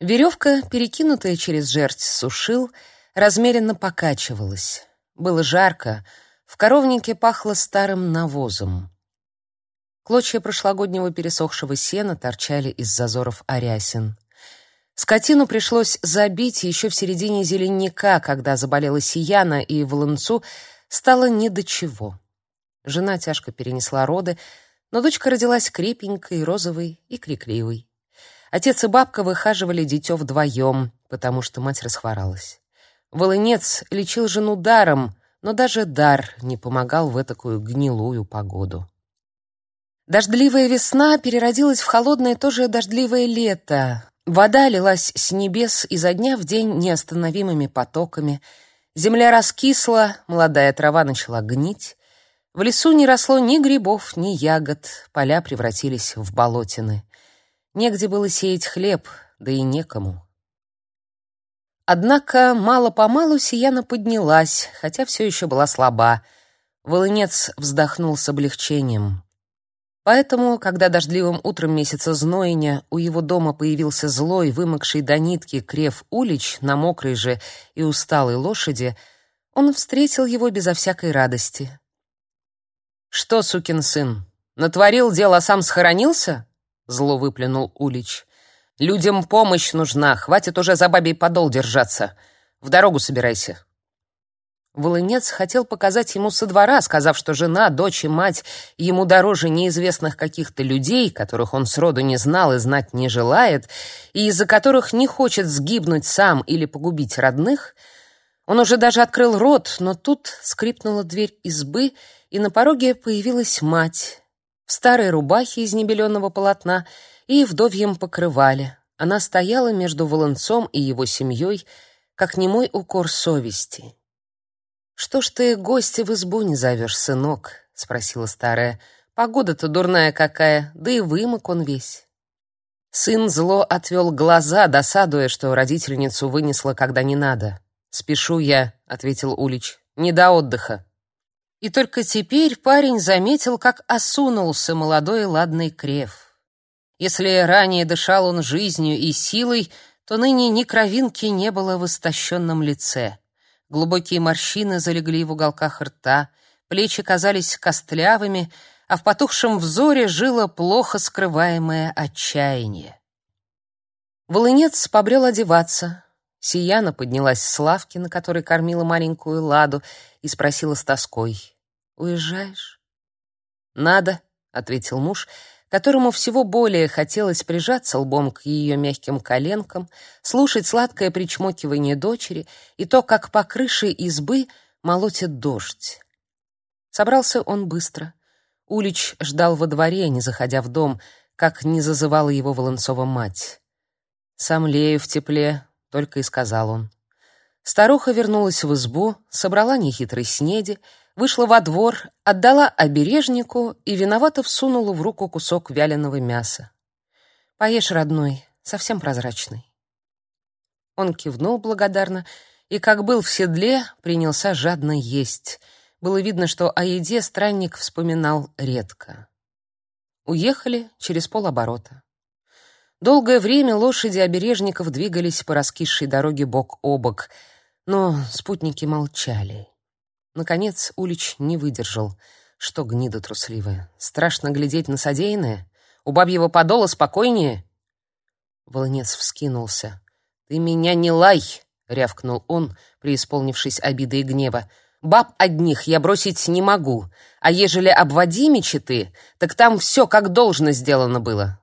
Веревка, перекинутая через жерсть сушил, размеренно покачивалась. Было жарко, в коровнике пахло старым навозом. Клочья прошлогоднего пересохшего сена торчали из зазоров арясин. Скотину пришлось забить еще в середине зеленника, когда заболела Сияна, и Волынцу стало не до чего. Жена тяжко перенесла роды, но дочка родилась крепенькой, розовой и крикливой. Отец и бабка выхаживали дитё вдвоем, потому что мать расхворалась. Волынец лечил жену даром, но даже дар не помогал в такую гнилую погоду. Дождливая весна переродилась в холодное тоже дождливое лето. Вода лилась с небес изо дня в день неостановимыми потоками. Земля раскисла, молодая трава начала гнить. В лесу не росло ни грибов, ни ягод, поля превратились в болотины. Негде было сеять хлеб, да и некому. Однако мало-помалу Сияна поднялась, хотя все еще была слаба. Волынец вздохнул с облегчением. Поэтому, когда дождливым утром месяца знойня у его дома появился злой, вымокший до нитки Крев Улич на мокрой же и усталой лошади, он встретил его безо всякой радости. «Что, сукин сын, натворил дело, а сам схоронился?» Зло выплюнул Улич. Людям помощь нужна, хватит уже за бабий подол держаться. В дорогу собирайся. Волынец хотел показать ему со двора, сказав, что жена, дочь и мать ему дороже неизвестных каких-то людей, которых он сроду не знал и знать не желает, и из-за которых не хочет сгибнуть сам или погубить родных. Он уже даже открыл рот, но тут скрипнула дверь избы, и на пороге появилась мать, в старой рубахе из небеленого полотна и вдовьем покрывале. Она стояла между Волынцом и его семьей, как немой укор совести. «Что ж ты гостя в избу не зовешь, сынок?» — спросила старая. «Погода-то дурная какая, да и вымок он весь». Сын зло отвел глаза, досадуя, что родительницу вынесла, когда не надо. «Спешу я», — ответил Улич, — «не до отдыха». И только теперь парень заметил, как осунулся молодой ладный крев. Если ранее дышал он жизнью и силой, то ныне ни кровинки не было в истощенном лице. Глубокие морщины залегли в уголках рта, плечи казались костлявыми, а в потухшем взоре жило плохо скрываемое отчаяние. Волынец побрел одеваться. Сияна поднялась с лавки, на которой кормила маленькую ладу, и спросила с тоской: "Уезжаешь?" "Надо", ответил муж, которому всего более хотелось прижаться лбом к ее мягким коленкам, слушать сладкое причмокивание дочери и то, как по крыше избы молотит дождь. Собрался он быстро. Улич ждал во дворе, не заходя в дом, как не зазывала его Волонцова мать. «Сам лею в тепле», — только и сказал он. Старуха вернулась в избу, собрала нехитрой снеди, вышла во двор, отдала обережнику и виновато всунула в руку кусок вяленого мяса. «Поешь, родной, совсем прозрачный». Он кивнул благодарно и, как был в седле, принялся жадно есть. Было видно, что о еде странник вспоминал редко. Уехали через полоборота. Долгое время лошади обережников двигались по раскисшей дороге бок о бок — но спутники молчали. Наконец Улич не выдержал. Что гнида трусливая. Страшно глядеть на содеянное. У бабьего подола спокойнее. Волынец вскинулся. «Ты меня не лай!» — рявкнул он, преисполнившись обиды и гнева. «Баб одних я бросить не могу, а ежели обводимичи ты, так там все как должно сделано было».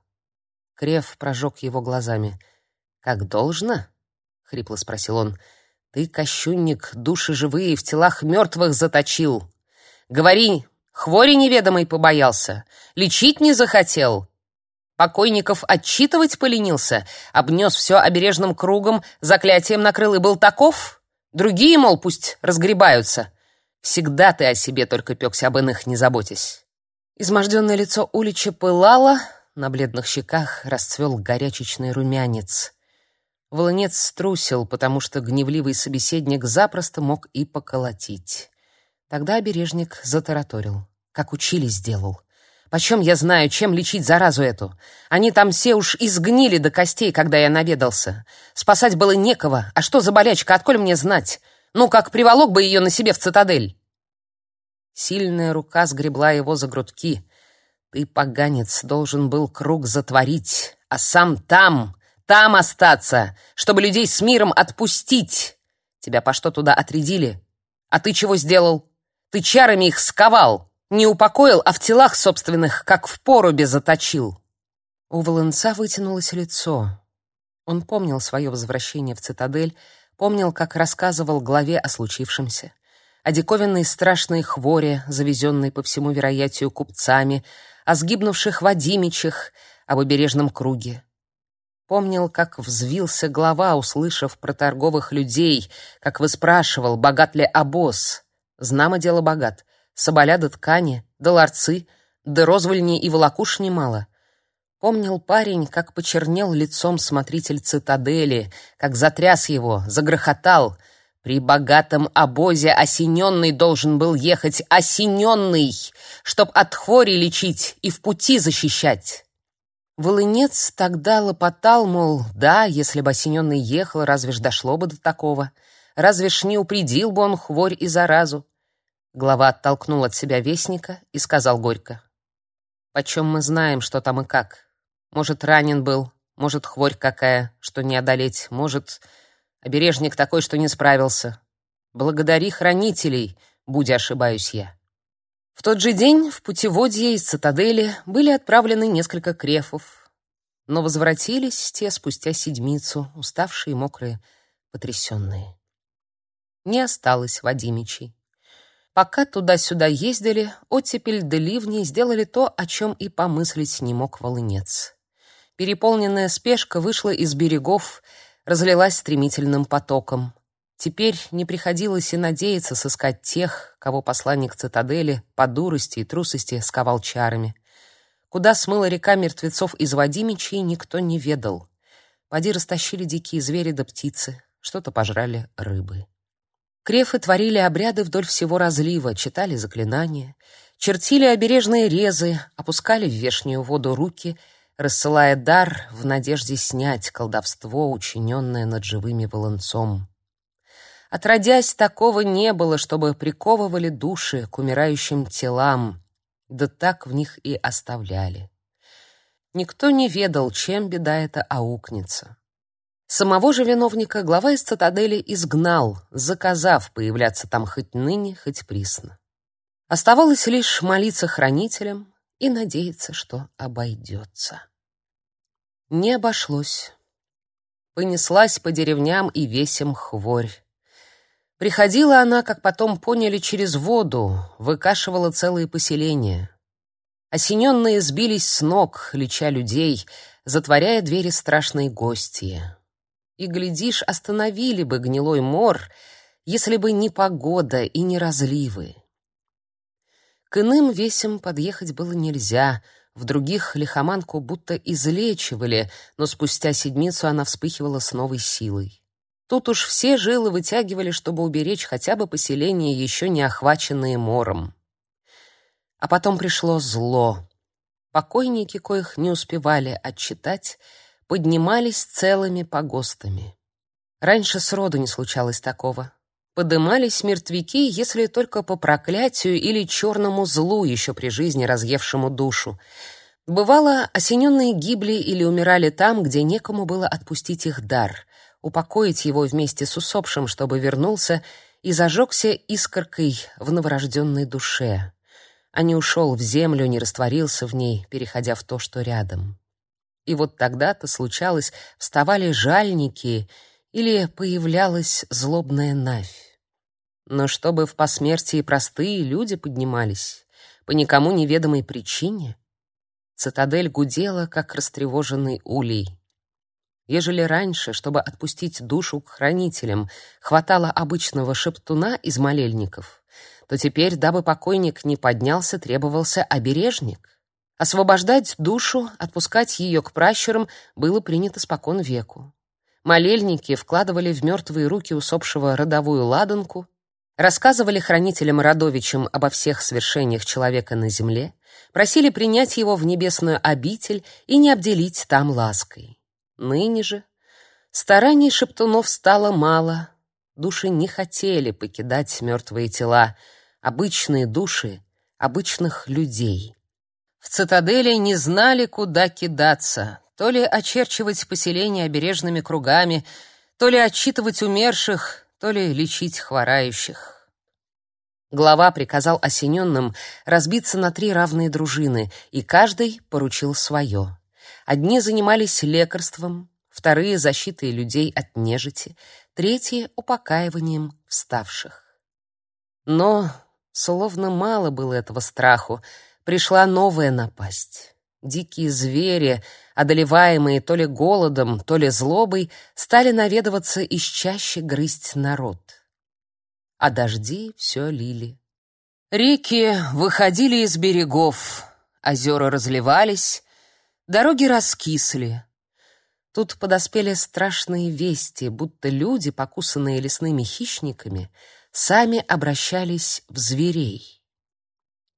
Крев прожег его глазами. «Как должно?» — хрипло спросил он. Ты, кощунник, души живые в телах мертвых заточил. Говори, хвори неведомой побоялся, лечить не захотел. Покойников отчитывать поленился, обнес все обережным кругом, заклятием накрыл и был таков. Другие, мол, пусть разгребаются. Всегда ты о себе только пекся, об иных не заботясь. Изможденное лицо Улича пылало, на бледных щеках расцвел горячечный румянец. Волынец струсил, потому что гневливый собеседник запросто мог и поколотить. Тогда обережник затараторил. Как учили, сделал. Почем я знаю, чем лечить заразу эту? Они там все уж изгнили до костей, когда я наведался. Спасать было некого. А что за болячка, отколь мне знать? Ну, как приволок бы ее на себе в цитадель. Сильная рука сгребла его за грудки. Ты, поганец, должен был круг затворить, а сам там, там остаться, чтобы людей с миром отпустить. Тебя по что туда отрядили? А ты чего сделал? Ты чарами их сковал. Не упокоил, а в телах собственных, как в порубе, заточил. У Волынца вытянулось лицо. Он помнил свое возвращение в цитадель, помнил, как рассказывал главе о случившемся, о диковинной страшной хворе, завезенной по всему вероятию купцами, о сгибнувших Вадимичах, об обережном круге. Помнил, как взвился глава, услышав про торговых людей, как выспрашивал, богат ли обоз. Знамо дело богат. Соболя да ткани, да ларцы, да розвольни и волокуш немало. Помнил парень, как почернел лицом смотритель цитадели, как затряс его, загрохотал. При богатом обозе осененный должен был ехать, осененный, чтоб от хвори лечить и в пути защищать. Волынец тогда лопотал, мол, да, если бы осененный ехал, разве ж дошло бы до такого? Разве ж не упредил бы он хворь и заразу? Глава оттолкнул от себя вестника и сказал горько. «Почем мы знаем, что там и как? Может, ранен был, может, хворь какая, что не одолеть, может, обережник такой, что не справился. Благодари хранителей, будь ошибаюсь я». В тот же день в путеводье из цитадели были отправлены несколько крефов, но возвратились те спустя седмицу, уставшие, мокрые, потрясенные. Не осталось Вадимичей. Пока туда-сюда ездили, оттепель да ливни сделали то, о чем и помыслить не мог волынец. Переполненная спешка вышла из берегов, разлилась стремительным потоком. Теперь не приходилось и надеяться сыскать тех, кого посланник цитадели по дурости и трусости сковал чарами. Куда смыла река мертвецов из Вадимичей, никто не ведал. Поди растащили дикие звери да птицы, что-то пожрали рыбы. Крефы творили обряды вдоль всего разлива, читали заклинания, чертили обережные резы, опускали в вешнюю воду руки, рассылая дар в надежде снять колдовство, учиненное над живыми волонцом. Отродясь, такого не было, чтобы приковывали души к умирающим телам, да так в них и оставляли. Никто не ведал, чем беда эта аукнется. Самого же виновника глава из цитадели изгнал, заказав появляться там хоть ныне, хоть присно. Оставалось лишь молиться хранителям и надеяться, что обойдется. Не обошлось. Понеслась по деревням и весям хворь. Приходила она, как потом поняли, через воду, выкашивала целые поселения. Осененные сбились с ног, леча людей, затворяя двери страшной гостьи и, глядишь, остановили бы гнилой мор, если бы не погода и не разливы. К иным весям подъехать было нельзя, в других лихоманку будто излечивали, но спустя седмицу она вспыхивала с новой силой. Тут уж все жилы вытягивали, чтобы уберечь хотя бы поселения, еще не охваченные мором. А потом пришло зло. Покойники, коих не успевали отчитать, поднимались целыми погостами. Раньше сроду не случалось такого. Подымались мертвяки, если только по проклятию или черному злу еще при жизни разъевшему душу. Бывало, осененные гибли или умирали там, где некому было отпустить их дар, упокоить его вместе с усопшим, чтобы вернулся и зажегся искоркой в новорожденной душе, а не ушел в землю, не растворился в ней, переходя в то, что рядом. И вот тогда-то случалось, вставали жальники или появлялась злобная навь. Но чтобы в посмертии простые люди поднимались, по никому неведомой причине, цитадель гудела, как растревоженный улей. Ежели раньше, чтобы отпустить душу к хранителям, хватало обычного шептуна из молельников, то теперь, дабы покойник не поднялся, требовался обережник. Освобождать душу, отпускать ее к пращурам было принято спокон веку. Молельники вкладывали в мертвые руки усопшего родовую ладанку, рассказывали хранителям-родовичам обо всех свершениях человека на земле, просили принять его в небесную обитель и не обделить там лаской. Ныне же стараний шептунов стало мало, души не хотели покидать мертвые тела, обычные души обычных людей. В цитадели не знали, куда кидаться, то ли очерчивать поселения обережными кругами, то ли отчитывать умерших, то ли лечить хворающих. Глава приказал осененным разбиться на три равные дружины, и каждый поручил свое. Одни занимались лекарством, вторые — защитой людей от нежити, третьи — упокаиванием вставших. Но, словно мало было этого страху, пришла новая напасть. Дикие звери, одолеваемые то ли голодом, то ли злобой, стали наведываться из чаще грызть народ. А дожди все лили. Реки выходили из берегов, озера разливались, дороги раскисли. Тут подоспели страшные вести, будто люди, покусанные лесными хищниками, сами обращались в зверей.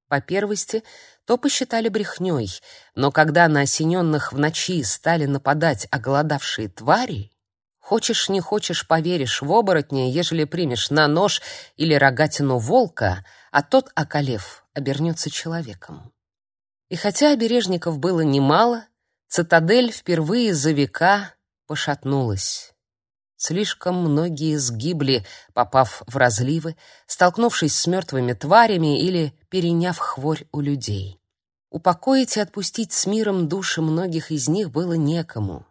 По первости, то посчитали брехнёй, но когда на осененных в ночи стали нападать оголодавшие твари, хочешь не хочешь поверишь в оборотня, ежели примешь на нож или рогатину волка, а тот, околев, обернется человеком. И хотя обережников было немало, цитадель впервые за века пошатнулась. Слишком многие сгибли, попав в разливы, столкнувшись с мертвыми тварями или переняв хворь у людей. Упокоить и отпустить с миром души многих из них было некому.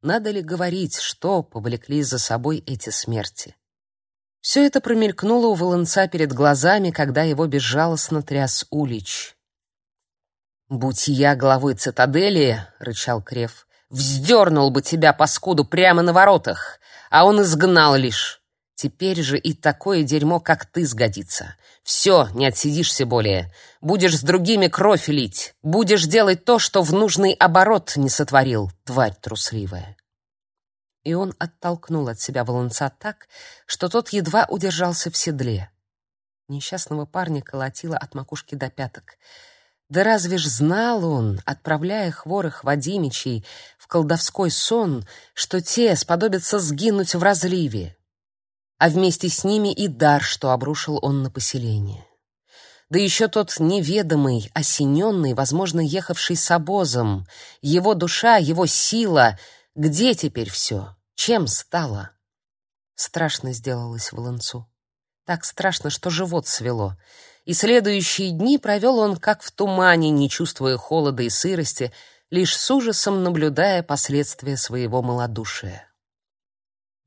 Надо ли говорить, что повлекли за собой эти смерти? Все это промелькнуло у Волынца перед глазами, когда его безжалостно тряс Улич. «Будь я главой цитадели», — рычал Крев, — «вздернул бы тебя, паскуду, прямо на воротах а он изгнал лишь. Теперь же и такое дерьмо, как ты, сгодится. Все, не отсидишься более. Будешь с другими кровь лить. Будешь делать то, что в нужный оборот не сотворил, тварь трусливая. И он оттолкнул от себя волонца так, что тот едва удержался в седле. Несчастного парня колотило от макушки до пяток. Да разве ж знал он, отправляя хворых Вадимичей в колдовской сон, что те сподобятся сгинуть в разливе, а вместе с ними и дар, что обрушил он на поселение. Да еще тот неведомый, осененный, возможно, ехавший с обозом, его душа, его сила, где теперь все, чем стало? Страшно сделалось Волынцу. Так страшно, что живот свело — и следующие дни провел он как в тумане, не чувствуя холода и сырости, лишь с ужасом наблюдая последствия своего малодушия.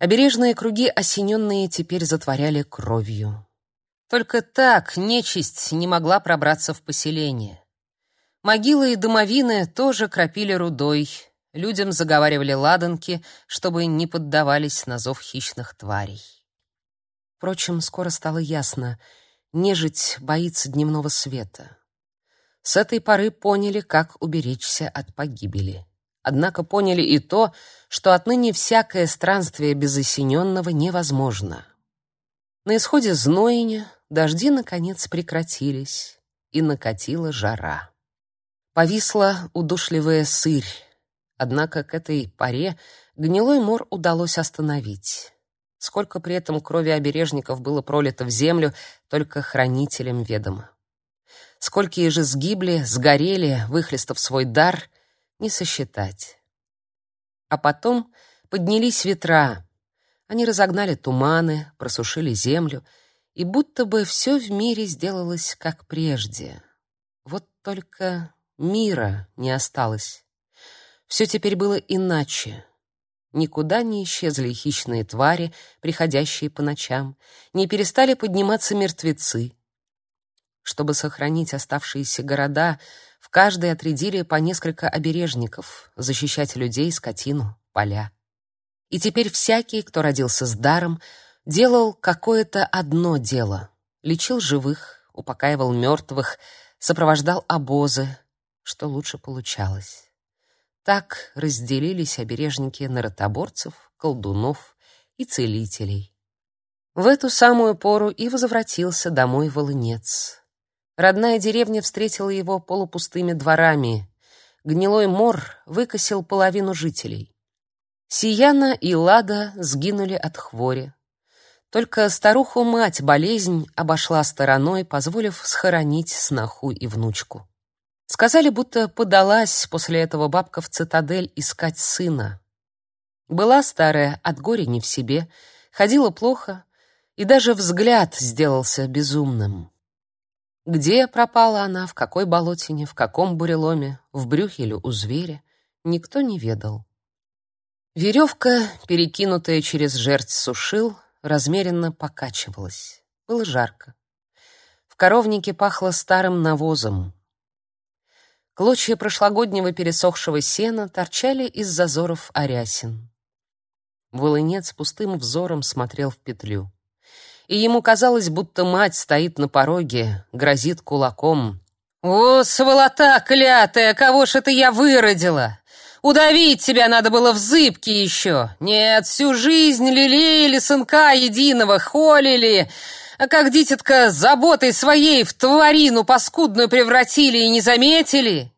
Обережные круги, осененные, теперь затворяли кровью. Только так нечисть не могла пробраться в поселение. Могилы и домовины тоже кропили рудой, людям заговаривали ладанки, чтобы не поддавались на зов хищных тварей. Впрочем, скоро стало ясно — Нежить боится дневного света. С этой поры поняли, как уберечься от погибели. Однако поняли и то, что отныне всякое странствие без осененного невозможно. На исходе знойня дожди наконец прекратились, и накатила жара. Повисла удушливая сырь, однако к этой поре гнилой мор удалось остановить. Сколько при этом крови обережников было пролито в землю, только хранителям ведомо. Сколькие же сгибли, сгорели, выхлестав свой дар, не сосчитать. А потом поднялись ветра. Они разогнали туманы, просушили землю, и будто бы все в мире сделалось как прежде. Вот только мира не осталось. Все теперь было иначе. Никуда не исчезли хищные твари, приходящие по ночам, не перестали подниматься мертвецы. Чтобы сохранить оставшиеся города, каждой отрядили по несколько обережников, защищать людей, скотину, поля. И теперь всякий, кто родился с даром, делал какое-то одно дело: лечил живых, упокаивал мертвых, сопровождал обозы, что лучше получалось. Так разделились обережники на ротоборцев, колдунов и целителей. В эту самую пору и возвратился домой волынец. Родная деревня встретила его полупустыми дворами. Гнилой мор выкосил половину жителей. Сияна и Лада сгинули от хвори. Только старуху-мать болезнь обошла стороной, позволив схоронить сноху и внучку. Сказали, будто подалась после этого бабка в цитадель искать сына. Была старая, от горя не в себе, ходила плохо, и даже взгляд сделался безумным. Где пропала она, в какой болотине, в каком буреломе, в брюхе или у зверя, никто не ведал. Веревка, перекинутая через жерть сушил, размеренно покачивалась. Было жарко. В коровнике пахло старым навозом. Клочья прошлогоднего пересохшего сена торчали из зазоров арясин. Волынец пустым взором смотрел в петлю. И ему казалось, будто мать стоит на пороге, грозит кулаком. «О, сволота клятая, кого ж это я выродила! Удавить тебя надо было в зыбке еще! Нет, всю жизнь лелеяли сынка единого, холили, а как дитятка заботой своей в тварину паскудную превратили и не заметили!»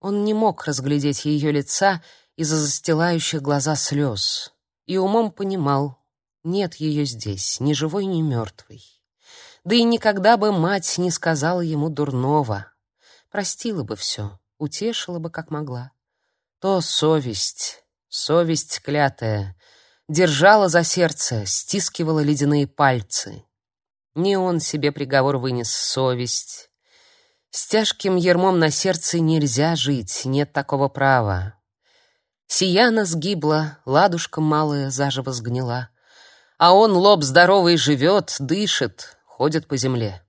Он не мог разглядеть ее лица, из-за застилающих глаза слез, и умом понимал, нет ее здесь, ни живой, ни мертвой. Да и никогда бы мать не сказала ему дурного. Простила бы все, утешила бы, как могла. То совесть, совесть клятая, держала за сердце, стискивала ледяные пальцы. Не он себе приговор вынес, совесть. С тяжким ермом на сердце нельзя жить, нет такого права. Сияна сгибла, ладушка малая заживо сгнила. А он, лоб здоровый, живет, дышит, ходит по земле.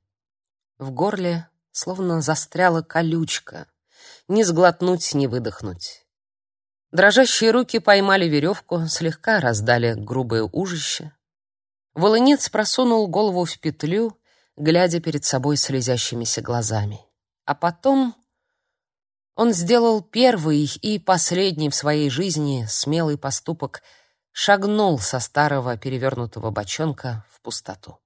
В горле словно застряла колючка. Ни сглотнуть, ни выдохнуть. Дрожащие руки поймали веревку, слегка раздали грубое ужище. Волынец просунул голову в петлю, глядя перед собой слезящимися глазами. А потом он сделал первый и последний в своей жизни смелый поступок, шагнул со старого перевернутого бочонка в пустоту.